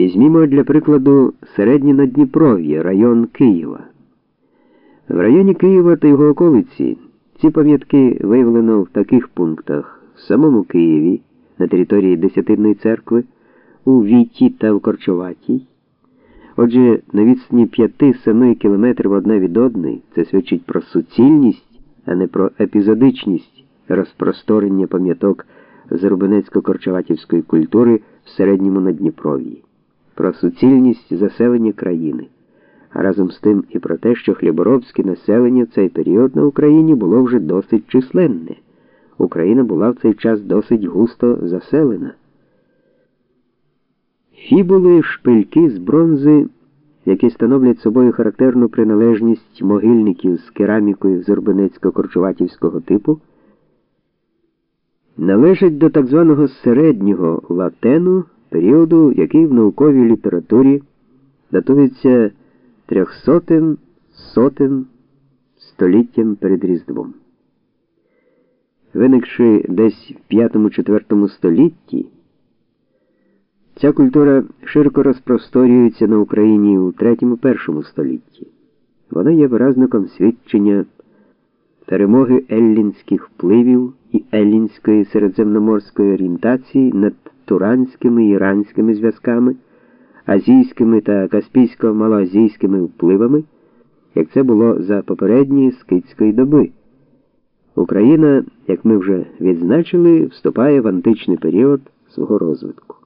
Візьмімо для прикладу середнє Надніпров'я, район Києва. В районі Києва та його околиці ці пам'ятки виявлено в таких пунктах в самому Києві, на території Десятинної церкви, у Віті та в Корчоватій. Отже, на відстані 5-7 кілометрів одна від одної це свідчить про суцільність, а не про епізодичність розпросторення пам'яток Зарубинецько-корчоватівської культури в середньому Надніпров'ї про суцільність заселення країни, а разом з тим і про те, що хліборобське населення в цей період на Україні було вже досить численне. Україна була в цей час досить густо заселена. Фібули шпильки з бронзи, які становлять собою характерну приналежність могильників з керамікою Зорбинецько-корчуватівського типу, належать до так званого середнього латену періоду, який в науковій літературі датується трьохсотим сотим століттям перед Різдвом. Виникши десь в 5-4 столітті, ця культура широко розпросторюється на Україні у 3-1 столітті. Вона є виразником свідчення перемоги еллінських впливів і еллінської середземноморської орієнтації над туранськими іранськими зв'язками, азійськими та каспійсько-малоазійськими впливами, як це було за попередньої скитської доби. Україна, як ми вже відзначили, вступає в античний період свого розвитку.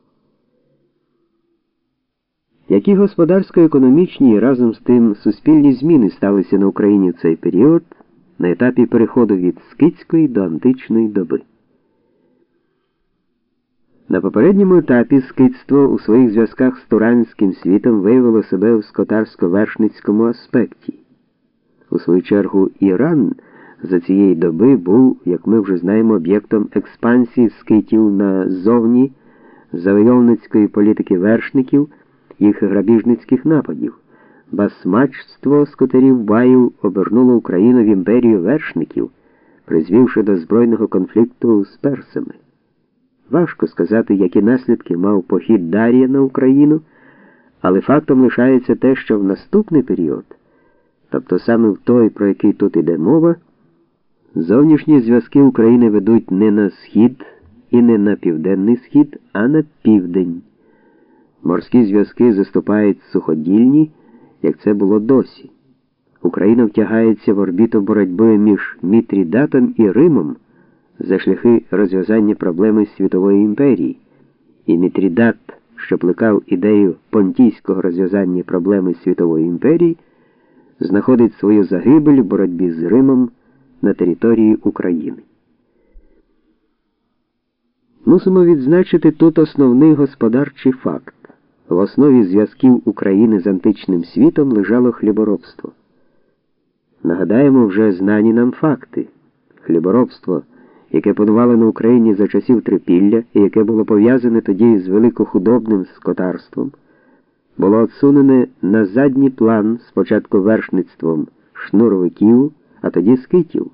Які господарсько-економічні і разом з тим суспільні зміни сталися на Україні в цей період на етапі переходу від скитської до античної доби? На попередньому етапі скитство у своїх зв'язках з туранським світом виявило себе в скотарсько-вершницькому аспекті. У свою чергу, Іран за цієї доби був, як ми вже знаємо, об'єктом експансії скитів назовні завойовницької політики вершників, їх грабіжницьких нападів. Басмачство скотарів баїв обернуло Україну в імперію вершників, призвівши до збройного конфлікту з персами. Важко сказати, які наслідки мав похід Дар'я на Україну, але фактом лишається те, що в наступний період, тобто саме в той, про який тут іде мова, зовнішні зв'язки України ведуть не на схід і не на південний схід, а на південь. Морські зв'язки заступають суходільні, як це було досі. Україна втягається в орбіту боротьби між Мітрідатом і Римом за шляхи розв'язання проблеми світової імперії, і Мітрідат, що плекав ідею понтійського розв'язання проблеми світової імперії, знаходить свою загибель в боротьбі з Римом на території України. Мусимо відзначити тут основний господарчий факт. В основі зв'язків України з античним світом лежало хліборобство. Нагадаємо вже знані нам факти. Хліборобство – яке панувало на Україні за часів трипілля і яке було пов'язане тоді з великохудобним скотарством, було отсунене на задній план спочатку вершництвом шнуровиків, а тоді скитів.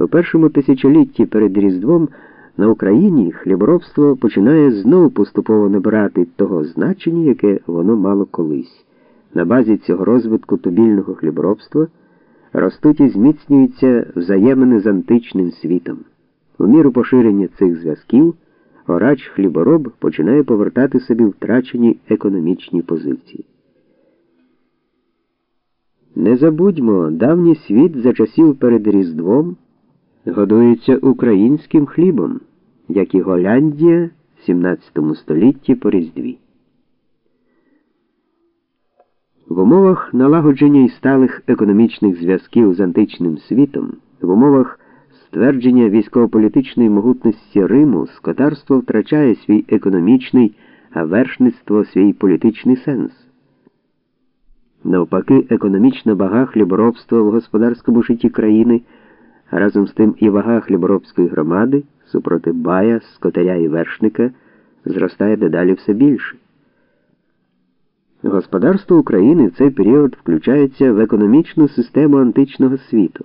У першому тисячолітті перед Різдвом на Україні хліборобство починає знову поступово набирати того значення, яке воно мало колись. На базі цього розвитку тубільного хліборобства ростуть і зміцнюються взаємини з античним світом. У міру поширення цих зв'язків орач хлібороб починає повертати собі втрачені економічні позиції. Не забудьмо, давній світ за часів перед Різдвом годується українським хлібом, як і Голландія в 17 столітті по Різдві. В умовах налагодження і сталих економічних зв'язків з античним світом, в умовах ствердження військово-політичної могутності Риму, скотарство втрачає свій економічний, а вершництво свій політичний сенс. Навпаки, економічна вага хліборобства в господарському житті країни, а разом з тим і вага хліборобської громади супроти бая, скотаря і вершника зростає дедалі все більше. Господарство України в цей період включається в економічну систему античного світу.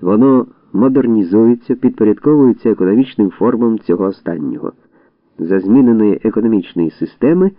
Воно модернізується, підпорядковується економічним формам цього останнього. за зміненої економічної системи.